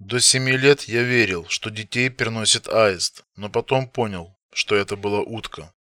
До семи лет я верил, что детей приносит аист, но потом понял, что это была утка.